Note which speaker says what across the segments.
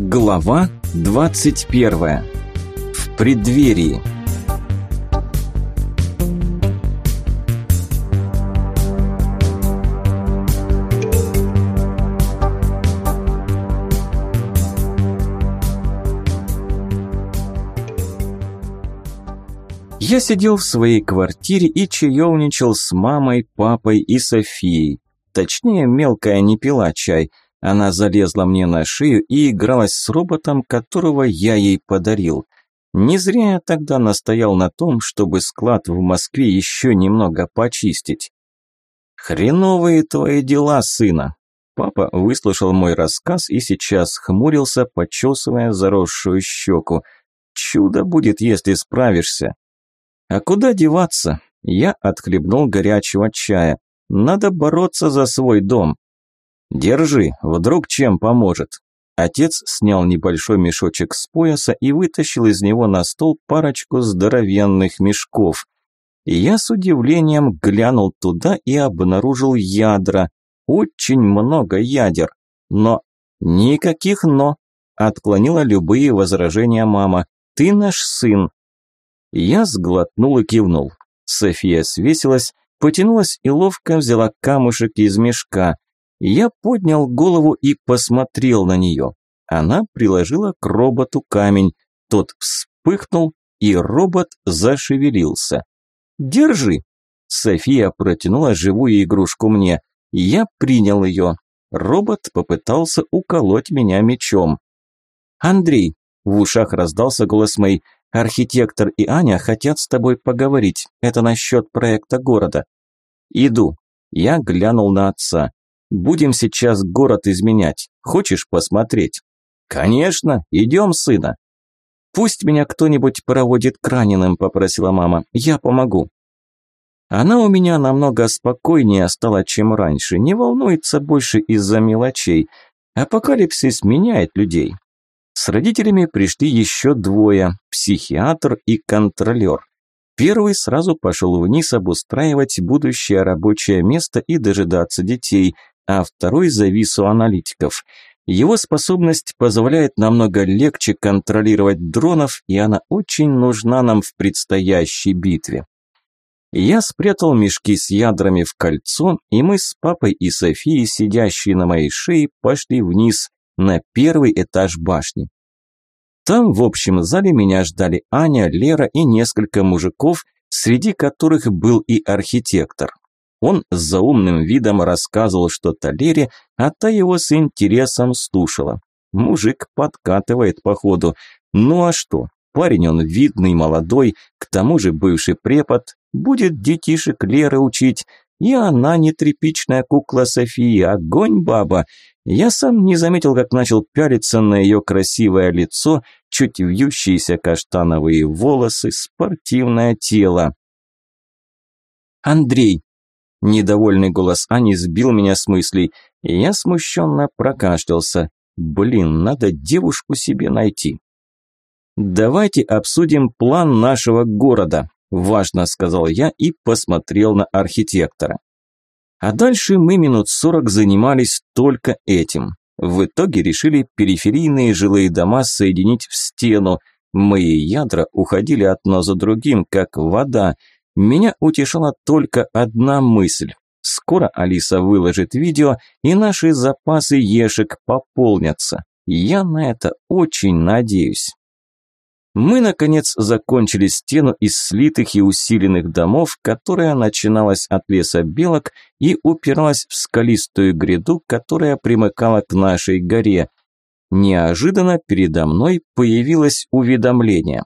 Speaker 1: Глава 21. В преддверии. Я сидел в своей квартире и чаевничал с мамой, папой и Софией. Точнее, мелкая не пила чай – она залезла мне на шею и игралась с роботом, которого я ей подарил. Не зря я тогда настоял на том, чтобы склад в Москве еще немного почистить. «Хреновые твои дела, сына!» Папа выслушал мой рассказ и сейчас хмурился, почесывая заросшую щеку. «Чудо будет, если справишься!» «А куда деваться?» Я отхлебнул горячего чая. «Надо бороться за свой дом!» «Держи, вдруг чем поможет». Отец снял небольшой мешочек с пояса и вытащил из него на стол парочку здоровенных мешков. Я с удивлением глянул туда и обнаружил ядра. Очень много ядер. Но никаких «но». Отклонила любые возражения мама. «Ты наш сын». Я сглотнул и кивнул. София свесилась, потянулась и ловко взяла камушек из мешка. Я поднял голову и посмотрел на нее. Она приложила к роботу камень. Тот вспыхнул, и робот зашевелился. «Держи!» София протянула живую игрушку мне. Я принял ее. Робот попытался уколоть меня мечом. «Андрей!» – в ушах раздался голос мой. «Архитектор и Аня хотят с тобой поговорить. Это насчет проекта города». «Иду». Я глянул на отца. Будем сейчас город изменять. Хочешь посмотреть? Конечно, идем, сына. Пусть меня кто-нибудь проводит к раненым, попросила мама. Я помогу. Она у меня намного спокойнее стала, чем раньше, не волнуется больше из-за мелочей. Апокалипсис меняет людей. С родителями пришли еще двое – психиатр и контролер. Первый сразу пошел вниз обустраивать будущее рабочее место и дожидаться детей, а второй завис у аналитиков. Его способность позволяет намного легче контролировать дронов, и она очень нужна нам в предстоящей битве. Я спрятал мешки с ядрами в кольцо, и мы с папой и Софией, сидящие на моей шее, пошли вниз, на первый этаж башни. Там, в общем зале, меня ждали Аня, Лера и несколько мужиков, среди которых был и архитектор. Он с заумным видом рассказывал что-то Лере, а та его с интересом слушала. Мужик подкатывает походу. Ну а что? Парень он видный, молодой, к тому же бывший препод, будет детишек Леры учить. И она не тряпичная кукла Софии, огонь баба. Я сам не заметил, как начал пялиться на ее красивое лицо, чуть вьющиеся каштановые волосы, спортивное тело. «Андрей, Недовольный голос Ани сбил меня с мыслей, и я смущенно прокашлялся. Блин, надо девушку себе найти. «Давайте обсудим план нашего города», – важно сказал я и посмотрел на архитектора. А дальше мы минут сорок занимались только этим. В итоге решили периферийные жилые дома соединить в стену. Мои ядра уходили одно за другим, как вода – меня утешала только одна мысль. Скоро Алиса выложит видео, и наши запасы ешек пополнятся. Я на это очень надеюсь. Мы, наконец, закончили стену из слитых и усиленных домов, которая начиналась от леса белок и упиралась в скалистую гряду, которая примыкала к нашей горе. Неожиданно передо мной появилось уведомление.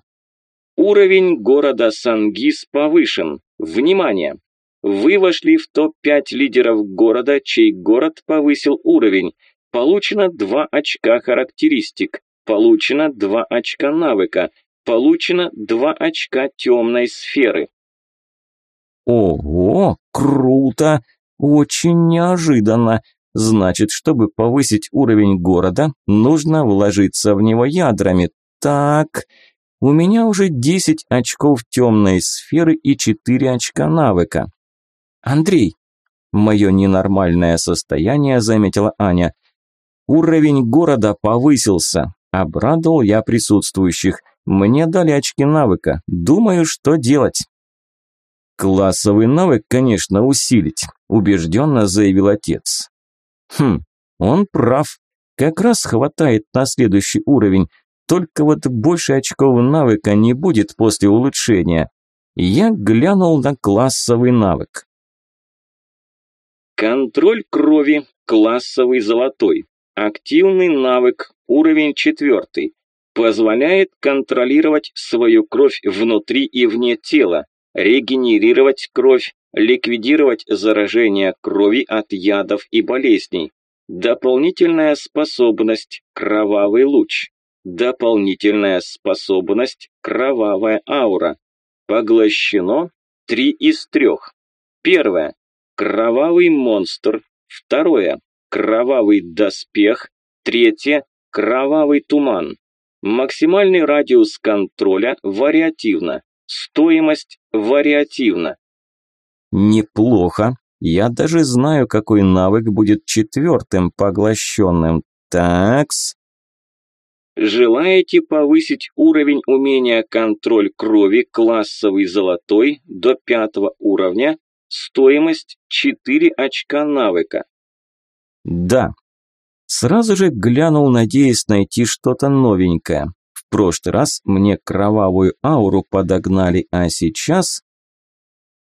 Speaker 2: Уровень города Сангис повышен. Внимание! Вы вошли в топ-5 лидеров города, чей город повысил уровень. Получено 2 очка характеристик. Получено 2 очка навыка. Получено 2 очка темной сферы.
Speaker 1: Ого, круто! Очень неожиданно. Значит, чтобы повысить уровень города, нужно вложиться в него ядрами. Так, у меня уже 10 очков темной сферы и 4 очка навыка. Андрей, мое ненормальное состояние заметила Аня. Уровень города повысился. Обрадовал я присутствующих. Мне дали очки навыка. Думаю, что делать. Классовый навык, конечно, усилить, убежденно заявил отец. Хм, он прав. Как раз хватает на следующий уровень. Только вот больше очков навыка не будет после улучшения. Я глянул на классовый навык.
Speaker 2: Контроль крови, классовый золотой. Активный навык, уровень четвертый. Позволяет контролировать свою кровь внутри и вне тела, регенерировать кровь, ликвидировать заражение крови от ядов и болезней. Дополнительная способность – кровавый луч. Дополнительная способность – кровавая аура. Поглощено 3 из 3. Первое – кровавый монстр. Второе – кровавый доспех. Третье – кровавый туман. Максимальный радиус контроля вариативно. Стоимость вариативна.
Speaker 1: Неплохо. Я даже знаю, какой навык будет четвертым поглощенным. Такс.
Speaker 2: Желаете повысить уровень умения контроль крови классовый золотой до пятого уровня? Стоимость 4 очка навыка.
Speaker 1: Да. Сразу же глянул, надеясь найти что-то новенькое. В прошлый раз мне кровавую ауру подогнали, а сейчас...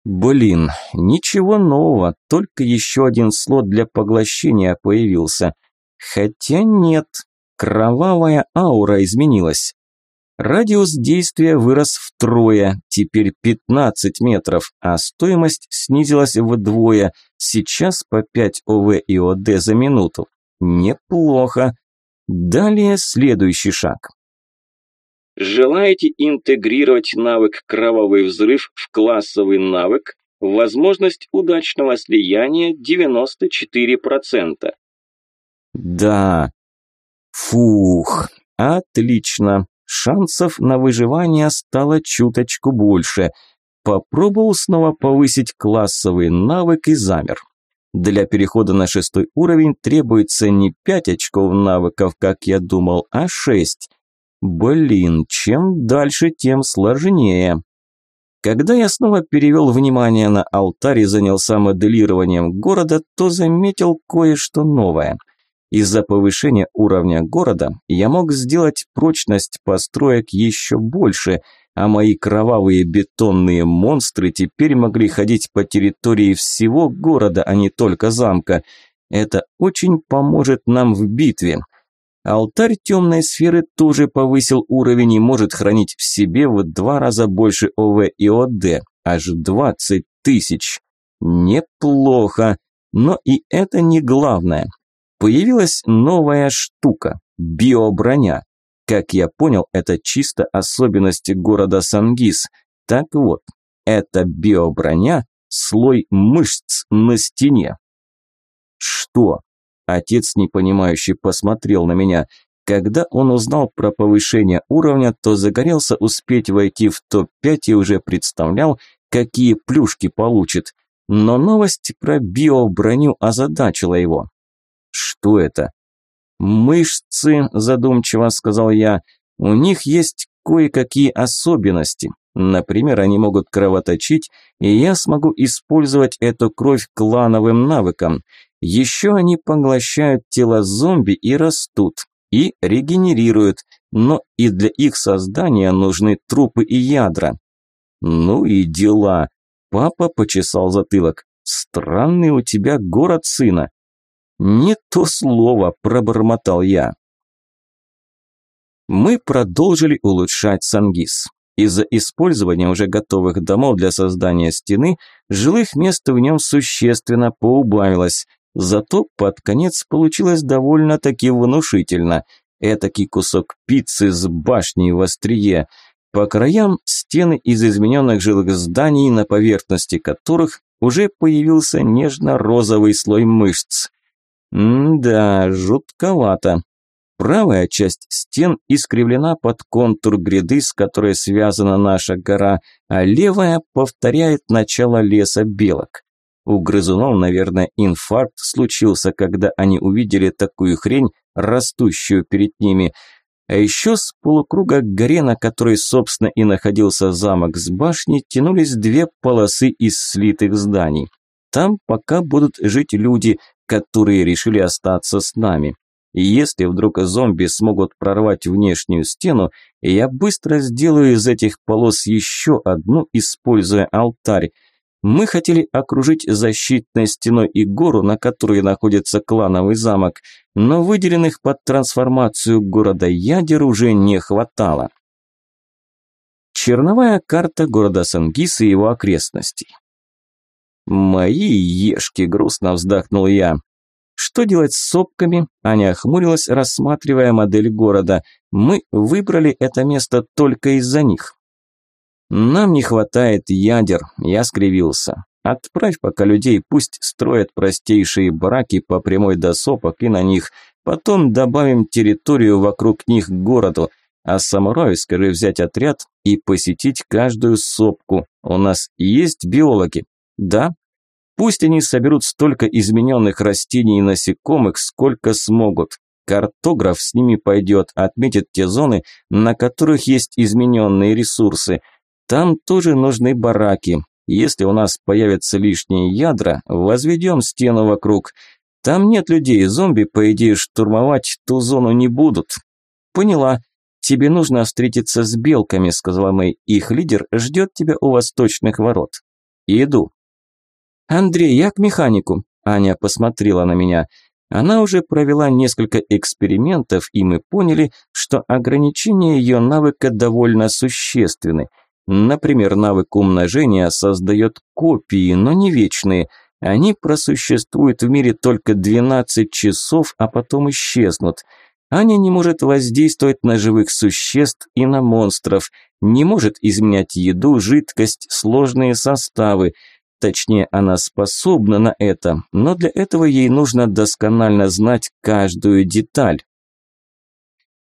Speaker 1: Блин, ничего нового, только еще один слот для поглощения появился. Хотя нет, Кровавая аура изменилась. Радиус действия вырос втрое, теперь 15 метров, а стоимость снизилась вдвое, сейчас по 5 ОВ и ОД за минуту. Неплохо. Далее следующий шаг.
Speaker 2: Желаете интегрировать навык «Кровавый взрыв» в классовый навык? Возможность удачного слияния 94%.
Speaker 1: Да, Фух, отлично. Шансов на выживание стало чуточку больше. Попробовал снова повысить классовый навык и замер. Для перехода на шестой уровень требуется не пять очков навыков, как я думал, а шесть. Блин, чем дальше, тем сложнее. Когда я снова перевел внимание на алтарь и занялся моделированием города, то заметил кое-что новое – из-за повышения уровня города я мог сделать прочность построек еще больше, а мои кровавые бетонные монстры теперь могли ходить по территории всего города, а не только замка. Это очень поможет нам в битве. Алтарь темной сферы тоже повысил уровень и может хранить в себе в два раза больше ОВ и ОД, аж 20 тысяч. Неплохо, но и это не главное. Появилась новая штука – биоброня. Как я понял, это чисто особенности города Сангис. Так вот, это биоброня – слой мышц на стене. Что? Отец непонимающе посмотрел на меня. Когда он узнал про повышение уровня, то загорелся успеть войти в топ-5 и уже представлял, какие плюшки получит. Но новость про биоброню озадачила его. Что это? Мышцы, задумчиво сказал я. У них есть кое-какие особенности. Например, они могут кровоточить, и я смогу использовать эту кровь клановым навыком. Еще они поглощают тело зомби и растут, и регенерируют, но и для их создания нужны трупы и ядра. Ну и дела. Папа почесал затылок. Странный у тебя город сына. «Не то слово», – пробормотал я. Мы продолжили улучшать Сангис. Из-за использования уже готовых домов для создания стены, жилых мест в нем существенно поубавилось. Зато под конец получилось довольно-таки внушительно. Этакий кусок пиццы с башней в острие. По краям стены из измененных жилых зданий, на поверхности которых уже появился нежно-розовый слой мышц. М-да, жутковато. Правая часть стен искривлена под контур гряды, с которой связана наша гора, а левая повторяет начало леса белок. У грызунов, наверное, инфаркт случился, когда они увидели такую хрень, растущую перед ними. А еще с полукруга горе, на которой, собственно, и находился замок с башней, тянулись две полосы из слитых зданий. Там пока будут жить люди, которые решили остаться с нами. И если вдруг зомби смогут прорвать внешнюю стену, я быстро сделаю из этих полос еще одну, используя алтарь. Мы хотели окружить защитной стеной и гору, на которой находится клановый замок, но выделенных под трансформацию города ядер уже не хватало. Черновая карта города Сангис и его окрестностей. «Мои ешки!» – грустно вздохнул я. Что делать с сопками? Аня охмурилась, рассматривая модель города. Мы выбрали это место только из-за них. Нам не хватает ядер, я скривился. Отправь пока людей, пусть строят простейшие бараки по прямой до сопок и на них. Потом добавим территорию вокруг них к городу. А самураю скажи взять отряд и посетить каждую сопку. У нас есть биологи? Да, Пусть они соберут столько измененных растений и насекомых, сколько смогут. Картограф с ними пойдет, отметит те зоны, на которых есть измененные ресурсы. Там тоже нужны бараки. Если у нас появятся лишние ядра, возведем стену вокруг. Там нет людей, зомби, по идее, штурмовать ту зону не будут. Поняла. Тебе нужно встретиться с белками, сказала Мэй. Их лидер ждет тебя у восточных ворот. Иду. «Андрей, я к механику», – Аня посмотрела на меня. Она уже провела несколько экспериментов, и мы поняли, что ограничения ее навыка довольно существенны. Например, навык умножения создает копии, но не вечные. Они просуществуют в мире только 12 часов, а потом исчезнут. Аня не может воздействовать на живых существ и на монстров, не может изменять еду, жидкость, сложные составы – Точнее, она способна на это, но для этого ей нужно досконально знать каждую деталь.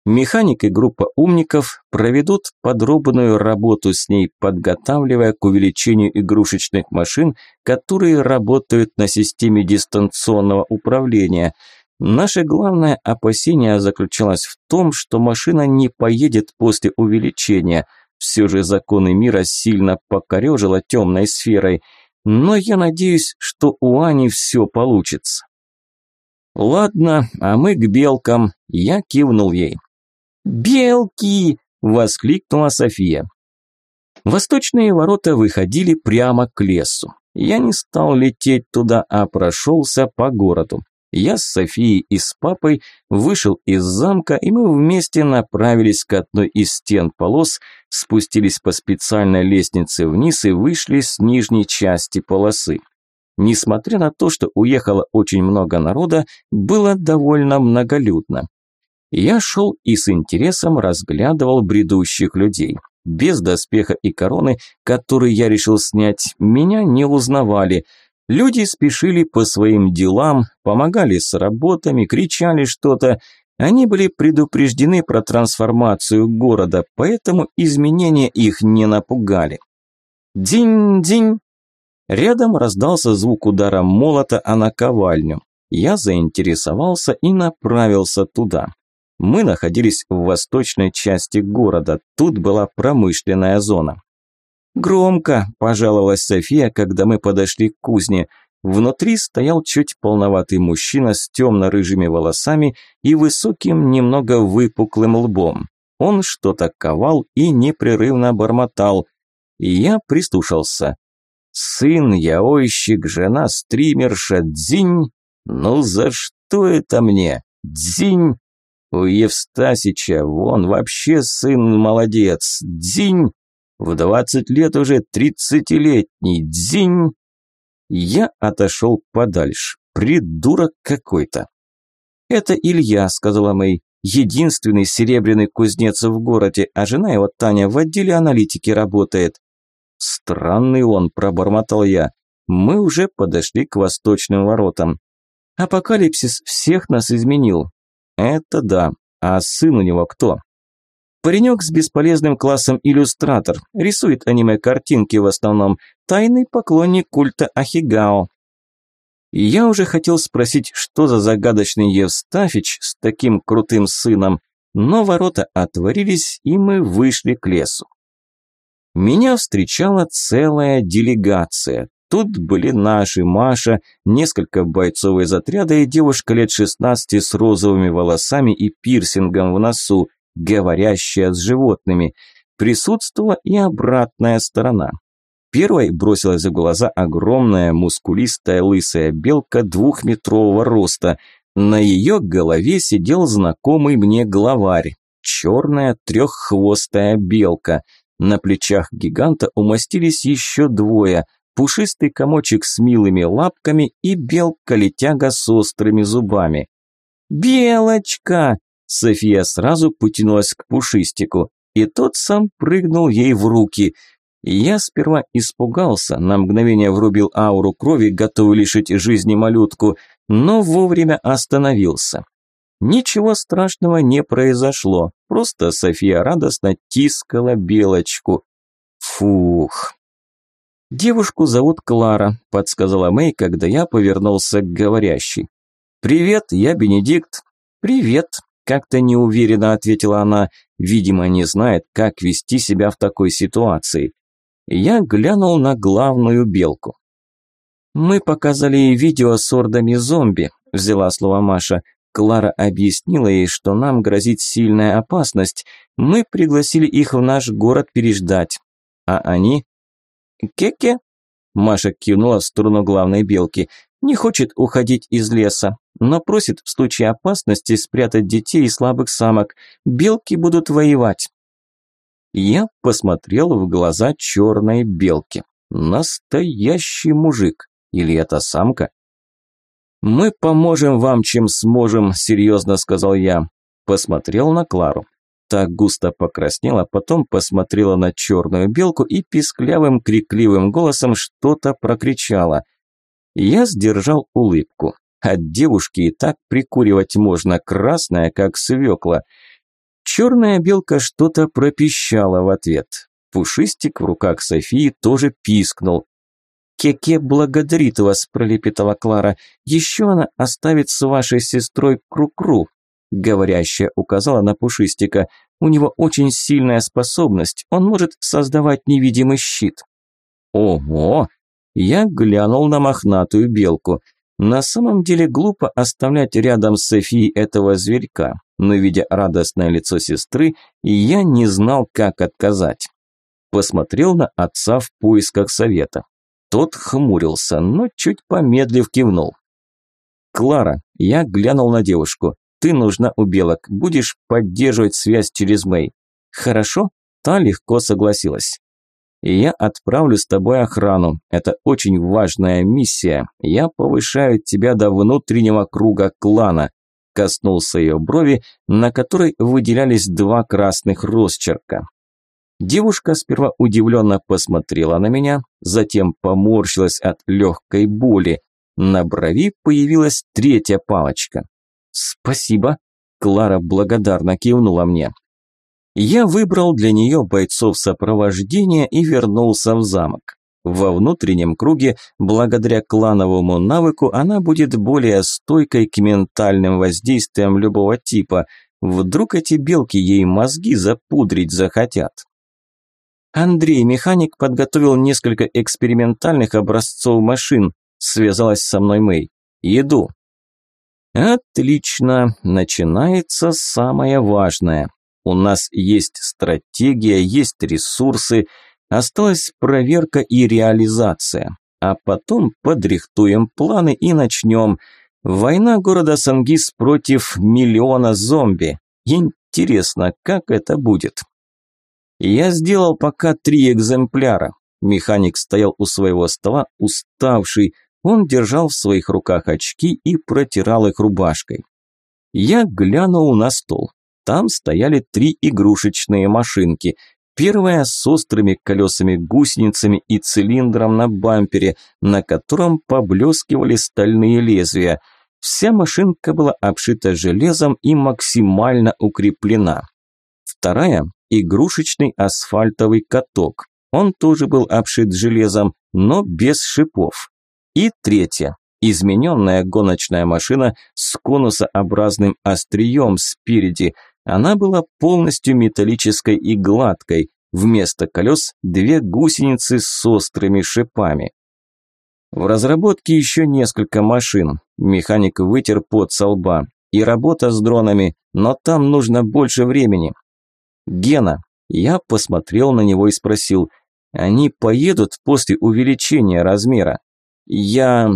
Speaker 1: Механик и группа умников проведут подробную работу с ней, подготавливая к увеличению игрушечных машин, которые работают на системе дистанционного управления. Наше главное опасение заключалось в том, что машина не поедет после увеличения. Все же законы мира сильно покорежило темной сферой – но я надеюсь, что у Ани все получится. Ладно, а мы к белкам. Я кивнул ей. «Белки!» – воскликнула София. Восточные ворота выходили прямо к лесу. Я не стал лететь туда, а прошелся по городу. Я с Софией и с папой вышел из замка, и мы вместе направились к одной из стен полос, спустились по специальной лестнице вниз и вышли с нижней части полосы. Несмотря на то, что уехало очень много народа, было довольно многолюдно. Я шел и с интересом разглядывал бредущих людей. Без доспеха и короны, которые я решил снять, меня не узнавали – Люди спешили по своим делам, помогали с работами, кричали что-то. Они были предупреждены про трансформацию города, поэтому изменения их не напугали. Динь-динь! Рядом раздался звук удара молота о наковальню. Я заинтересовался и направился туда. Мы находились в восточной части города, тут была промышленная зона. «Громко», – пожаловалась София, когда мы подошли к кузне. Внутри стоял чуть полноватый мужчина с темно-рыжими волосами и высоким, немного выпуклым лбом. Он что-то ковал и непрерывно бормотал. И я прислушался. «Сын, яойщик, жена, стримерша, дзинь! Ну за что это мне? Дзинь!» У Евстасича, вон вообще сын молодец, дзинь! В двадцать лет уже тридцатилетний дзинь. Я отошел подальше. Придурок какой-то. Это Илья, сказала Мэй. Единственный серебряный кузнец в городе, а жена его Таня в отделе аналитики работает. Странный он, пробормотал я. Мы уже подошли к восточным воротам. Апокалипсис всех нас изменил. Это да. А сын у него кто? Паренек с бесполезным классом иллюстратор, рисует аниме-картинки в основном, тайный поклонник культа Ахигао. Я уже хотел спросить, что за загадочный Евстафич с таким крутым сыном, но ворота отворились, и мы вышли к лесу. Меня встречала целая делегация. Тут были наши Маша, несколько бойцов из отряда и девушка лет 16 с розовыми волосами и пирсингом в носу, говорящая с животными. Присутствовала и обратная сторона. Первой бросилась в глаза огромная, мускулистая, лысая белка двухметрового роста. На ее голове сидел знакомый мне главарь. Черная треххвостая белка. На плечах гиганта умостились еще двое – пушистый комочек с милыми лапками и белка-летяга с острыми зубами. «Белочка!» София сразу потянулась к пушистику, и тот сам прыгнул ей в руки. Я сперва испугался, на мгновение врубил ауру крови, готовый лишить жизни малютку, но вовремя остановился. Ничего страшного не произошло, просто София радостно тискала белочку. Фух, «Девушку зовут Клара», – подсказала Мэй, когда я повернулся к говорящей. «Привет, я Бенедикт». «Привет», – как-то неуверенно ответила она, видимо, не знает, как вести себя в такой ситуации. Я глянул на главную белку. «Мы показали ей видео с ордами зомби», – взяла слово Маша. Клара объяснила ей, что нам грозит сильная опасность. Мы пригласили их в наш город переждать. А они «Ке-ке?» Маша кивнула в сторону главной белки. «Не хочет уходить из леса, но просит в случае опасности спрятать детей и слабых самок. Белки будут воевать». Я посмотрел в глаза черной белки. Настоящий мужик. Или это самка? «Мы поможем вам, чем сможем», – серьезно сказал я. Посмотрел на Клару. Так густо покраснела, потом посмотрела на черную белку и писклявым крикливым голосом что-то прокричала. Я сдержал улыбку. От девушки и так прикуривать можно, красная, как свекла. Черная белка что-то пропищала в ответ. Пушистик в руках Софии тоже пискнул. «Кеке благодарит вас», – пролепетала Клара. «Еще она оставит с вашей сестрой Кру-Кру. Говорящая указала на Пушистика. У него очень сильная способность, он может создавать невидимый щит. Ого! Я глянул на мохнатую белку. На самом деле глупо оставлять рядом с Софией этого зверька, но видя радостное лицо сестры, я не знал, как отказать. Посмотрел на отца в поисках совета. Тот хмурился, но чуть помедлив кивнул. «Клара», я глянул на девушку, ты нужна у белок, будешь поддерживать связь через Мэй. Хорошо? Та легко согласилась. Я отправлю с тобой охрану. Это очень важная миссия. Я повышаю тебя до внутреннего круга клана. Коснулся ее брови, на которой выделялись два красных росчерка. Девушка сперва удивленно посмотрела на меня, затем поморщилась от легкой боли. На брови появилась третья палочка. «Спасибо», – Клара благодарно кивнула мне. Я выбрал для нее бойцов сопровождения и вернулся в замок. Во внутреннем круге, благодаря клановому навыку, она будет более стойкой к ментальным воздействиям любого типа. Вдруг эти белки ей мозги запудрить захотят. Андрей, механик, подготовил несколько экспериментальных образцов машин. Связалась со мной Мэй. Еду. Отлично, начинается самое важное. У нас есть стратегия, есть ресурсы, осталась проверка и реализация. А потом подрихтуем планы и начнем. Война города Сангис против миллиона зомби. Интересно, как это будет? Я сделал пока три экземпляра. Механик стоял у своего стола, уставший, он держал в своих руках очки и протирал их рубашкой. Я глянул на стол. Там стояли три игрушечные машинки. Первая с острыми колесами-гусеницами и цилиндром на бампере, на котором поблескивали стальные лезвия. Вся машинка была обшита железом и максимально укреплена. Вторая – игрушечный асфальтовый каток. Он тоже был обшит железом, но без шипов. И третье. Измененная гоночная машина с конусообразным острием спереди. Она была полностью металлической и гладкой, вместо колес две гусеницы с острыми шипами. В разработке еще несколько машин. Механик вытер пот со лба. И работа с дронами, но там нужно больше времени. Гена, я посмотрел на него и спросил, они поедут после увеличения размера? Я...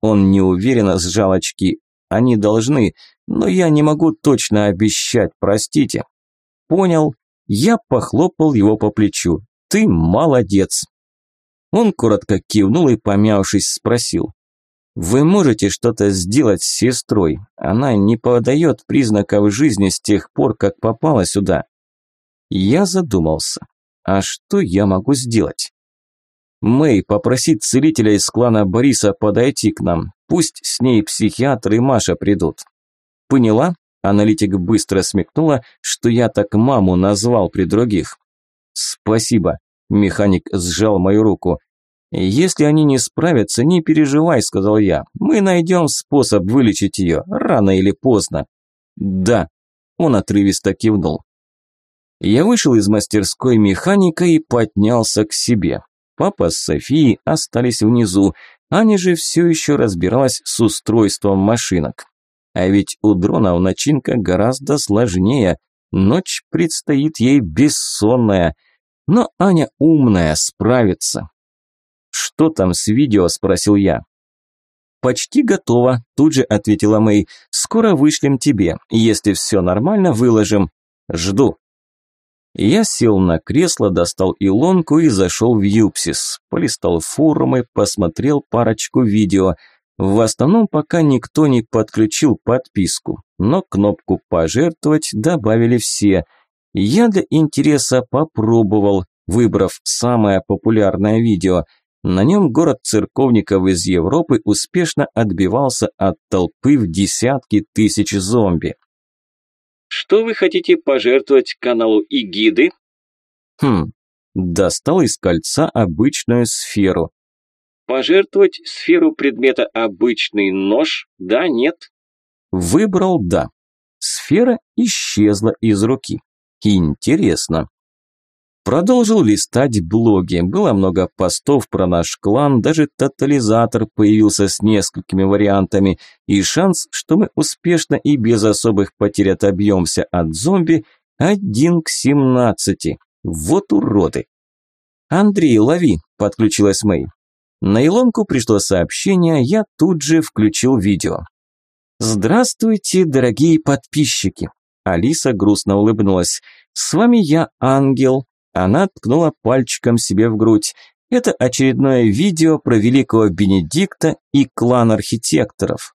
Speaker 1: Он неуверенно сжал очки. Они должны, но я не могу точно обещать, простите. Понял. Я похлопал его по плечу. Ты молодец. Он коротко кивнул и, помявшись, спросил. «Вы можете что-то сделать с сестрой? Она не подает признаков жизни с тех пор, как попала сюда». Я задумался. А что я могу сделать? Мэй, попросить целителя из клана Бориса подойти к нам. Пусть с ней психиатр и Маша придут. Поняла? Аналитик быстро смекнула, что я так маму назвал при других. Спасибо. Механик сжал мою руку. «Если они не справятся, не переживай», – сказал я. «Мы найдем способ вылечить ее, рано или поздно». «Да», – он отрывисто кивнул. Я вышел из мастерской механика и поднялся к себе. Папа с Софией остались внизу, Аня же все еще разбиралась с устройством машинок. А ведь у дронов начинка гораздо сложнее, ночь предстоит ей бессонная – но Аня умная, справится. «Что там с видео?» – спросил я. «Почти готово», – тут же ответила Мэй. «Скоро вышлем тебе. Если все нормально, выложим. Жду». Я сел на кресло, достал илонку и зашел в Юпсис. Полистал форумы, посмотрел парочку видео. В основном пока никто не подключил подписку, но кнопку «Пожертвовать» добавили все – я для интереса попробовал, выбрав самое популярное видео. На нем город церковников из Европы успешно отбивался от толпы в десятки тысяч зомби.
Speaker 2: Что вы хотите пожертвовать каналу Игиды?
Speaker 1: Хм, достал из кольца обычную сферу.
Speaker 2: Пожертвовать сферу предмета обычный нож? Да, нет?
Speaker 1: Выбрал «да». Сфера исчезла из руки. Интересно. Продолжил листать блоги. Было много постов про наш клан, даже тотализатор появился с несколькими вариантами, и шанс, что мы успешно и без особых потерь отобьемся от зомби, один к семнадцати. Вот уроды. «Андрей, лови!» – подключилась Мэй. На Илонку пришло сообщение, я тут же включил видео. «Здравствуйте, дорогие подписчики! Алиса грустно улыбнулась. «С вами я, ангел». Она ткнула пальчиком себе в грудь. Это очередное видео про великого Бенедикта и клан архитекторов.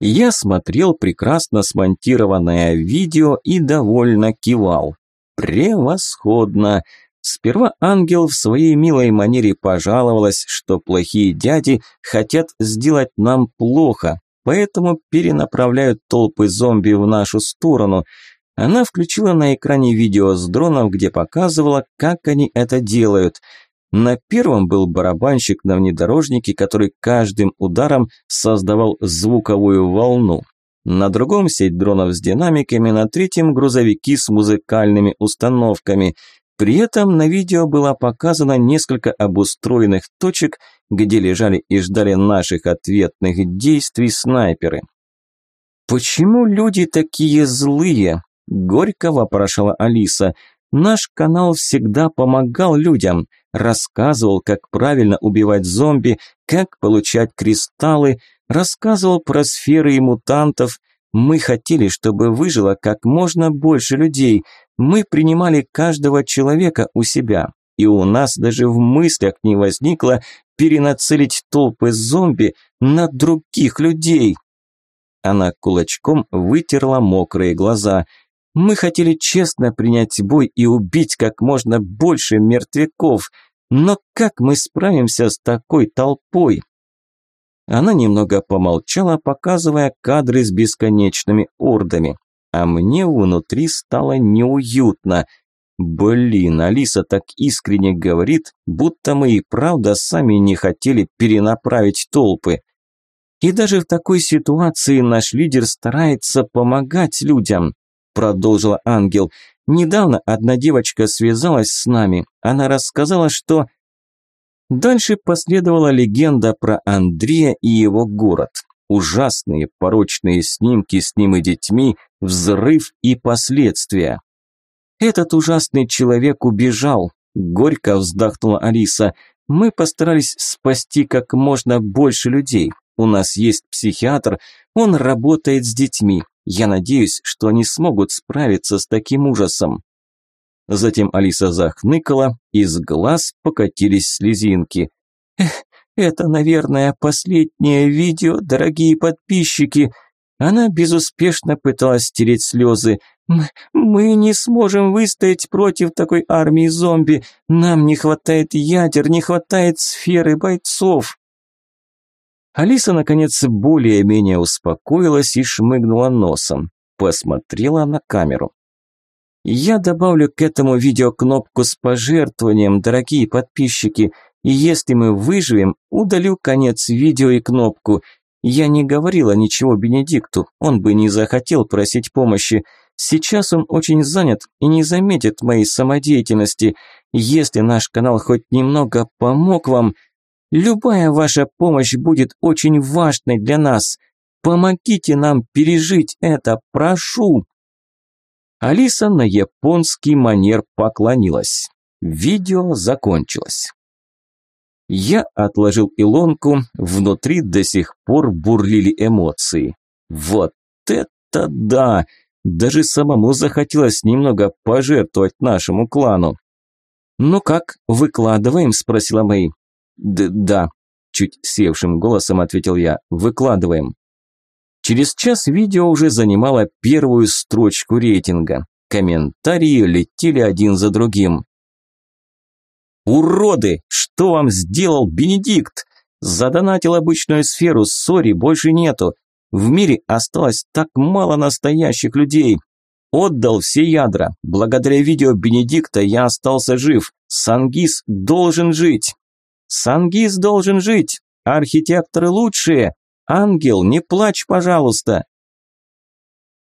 Speaker 1: Я смотрел прекрасно смонтированное видео и довольно кивал. Превосходно! Сперва ангел в своей милой манере пожаловалась, что плохие дяди хотят сделать нам плохо, поэтому перенаправляют толпы зомби в нашу сторону. Она включила на экране видео с дронов, где показывала, как они это делают. На первом был барабанщик на внедорожнике, который каждым ударом создавал звуковую волну. На другом сеть дронов с динамиками, на третьем грузовики с музыкальными установками – при этом на видео было показано несколько обустроенных точек, где лежали и ждали наших ответных действий снайперы. «Почему люди такие злые?» – горько вопрошала Алиса. «Наш канал всегда помогал людям, рассказывал, как правильно убивать зомби, как получать кристаллы, рассказывал про сферы и мутантов. Мы хотели, чтобы выжило как можно больше людей, мы принимали каждого человека у себя, и у нас даже в мыслях не возникло перенацелить толпы зомби на других людей. Она кулачком вытерла мокрые глаза. Мы хотели честно принять бой и убить как можно больше мертвяков, но как мы справимся с такой толпой? Она немного помолчала, показывая кадры с бесконечными ордами а мне внутри стало неуютно. Блин, Алиса так искренне говорит, будто мы и правда сами не хотели перенаправить толпы. И даже в такой ситуации наш лидер старается помогать людям. Продолжила ангел. Недавно одна девочка связалась с нами. Она рассказала, что... Дальше последовала легенда про Андрея и его город. Ужасные порочные снимки с ним и детьми, взрыв и последствия. Этот ужасный человек убежал. Горько вздохнула Алиса. Мы постарались спасти как можно больше людей. У нас есть психиатр, он работает с детьми. Я надеюсь, что они смогут справиться с таким ужасом. Затем Алиса захныкала, из глаз покатились слезинки. Эх, это, наверное, последнее видео, дорогие подписчики. Она безуспешно пыталась стереть слезы. Мы не сможем выстоять против такой армии зомби. Нам не хватает ядер, не хватает сферы бойцов. Алиса, наконец, более-менее успокоилась и шмыгнула носом. Посмотрела на камеру. Я добавлю к этому видео кнопку с пожертвованием, дорогие подписчики. И если мы выживем, удалю конец видео и кнопку. Я не говорила ничего Бенедикту, он бы не захотел просить помощи. Сейчас он очень занят и не заметит моей самодеятельности. Если наш канал хоть немного помог вам, любая ваша помощь будет очень важной для нас. Помогите нам пережить это, прошу. Алиса на японский манер поклонилась. Видео закончилось. Я отложил илонку, внутри до сих пор бурлили эмоции. Вот это да! Даже самому захотелось немного пожертвовать нашему клану. «Ну как, выкладываем?» – спросила Мэй. «Да», – чуть севшим голосом ответил я, – «выкладываем». Через час видео уже занимало первую строчку рейтинга. Комментарии летели один за другим. «Уроды! Что вам сделал Бенедикт? Задонатил обычную сферу, сори, больше нету. В мире осталось так мало настоящих людей. Отдал все ядра. Благодаря видео Бенедикта я остался жив. Сангис должен жить. Сангис должен жить. Архитекторы лучшие. Ангел, не плачь, пожалуйста.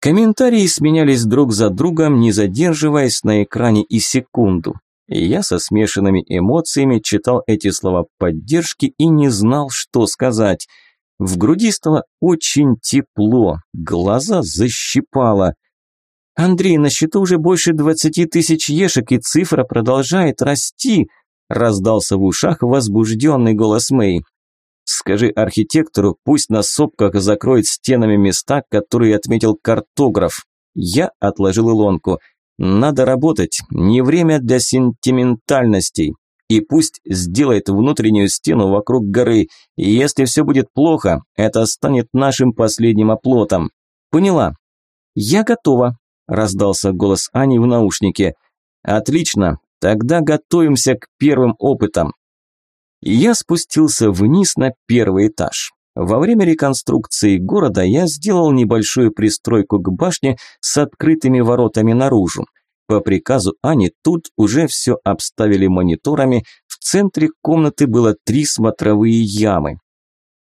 Speaker 1: Комментарии сменялись друг за другом, не задерживаясь на экране и секунду. И я со смешанными эмоциями читал эти слова поддержки и не знал, что сказать – в груди стало очень тепло, глаза защипало. «Андрей, на счету уже больше двадцати тысяч ешек, и цифра продолжает расти», раздался в ушах возбужденный голос Мэй. «Скажи архитектору, пусть на сопках закроет стенами места, которые отметил картограф». Я отложил илонку. «Надо работать, не время для сентиментальностей и пусть сделает внутреннюю стену вокруг горы. И если все будет плохо, это станет нашим последним оплотом. Поняла? Я готова, раздался голос Ани в наушнике. Отлично, тогда готовимся к первым опытам. Я спустился вниз на первый этаж. Во время реконструкции города я сделал небольшую пристройку к башне с открытыми воротами наружу. По приказу Ани тут уже все обставили мониторами, в центре комнаты было три смотровые ямы.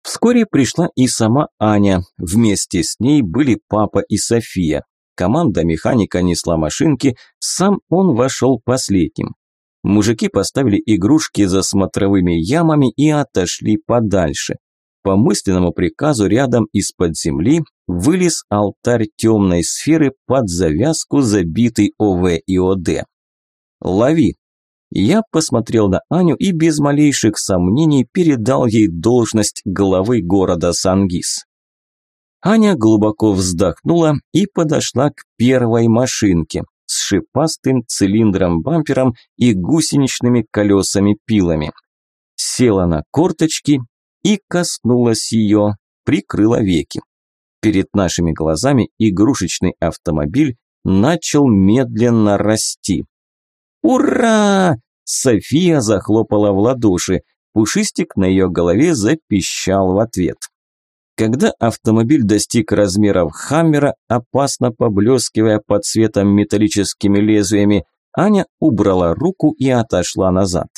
Speaker 1: Вскоре пришла и сама Аня, вместе с ней были папа и София. Команда механика несла машинки, сам он вошел последним. Мужики поставили игрушки за смотровыми ямами и отошли подальше. По мысленному приказу рядом из-под земли вылез алтарь темной сферы под завязку, забитый ОВ и ОД. «Лови!» Я посмотрел на Аню и без малейших сомнений передал ей должность главы города Сангис. Аня глубоко вздохнула и подошла к первой машинке с шипастым цилиндром-бампером и гусеничными колесами-пилами. Села на корточки и коснулась ее, прикрыла веки. Перед нашими глазами игрушечный автомобиль начал медленно расти. «Ура!» София захлопала в ладоши. Пушистик на ее голове запищал в ответ. Когда автомобиль достиг размеров Хаммера, опасно поблескивая под светом металлическими лезвиями, Аня убрала руку и отошла назад.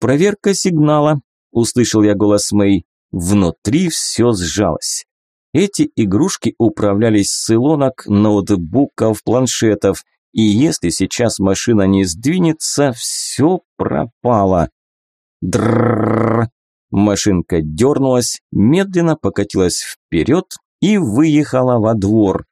Speaker 1: Проверка сигнала, услышал я голос Мэй. Внутри все сжалось. Эти игрушки управлялись с илонок, ноутбуков, планшетов, и если сейчас машина не сдвинется, все пропало. Дрррррр. Машинка дернулась, медленно покатилась вперед и выехала во двор.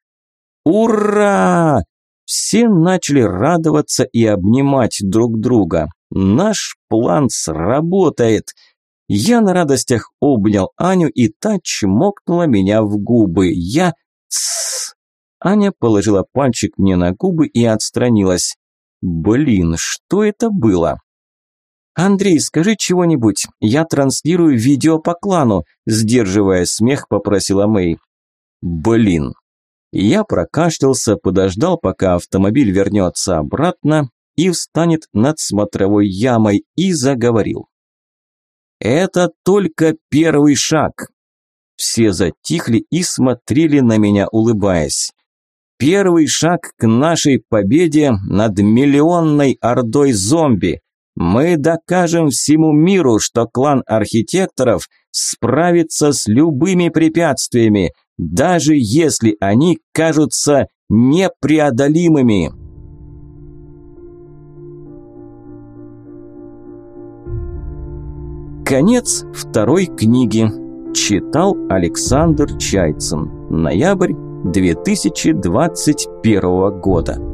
Speaker 1: Ура! Все начали радоваться и обнимать друг друга. Наш план сработает. Я на радостях обнял Аню, и та чмокнула меня в губы. Я... Тссс. Аня положила пальчик мне на губы и отстранилась. Блин, что это было? «Андрей, скажи чего-нибудь, я транслирую видео по клану», сдерживая смех, попросила Мэй. «Блин». Я прокашлялся, подождал, пока автомобиль вернется обратно и встанет над смотровой ямой и заговорил. «Это только первый шаг». Все затихли и смотрели на меня, улыбаясь. Первый шаг к нашей победе над миллионной ордой зомби. Мы докажем всему миру, что клан архитекторов справится с любыми препятствиями, даже если они кажутся непреодолимыми. Конец второй книги. Читал Александр Чайцин. Ноябрь 2021 года.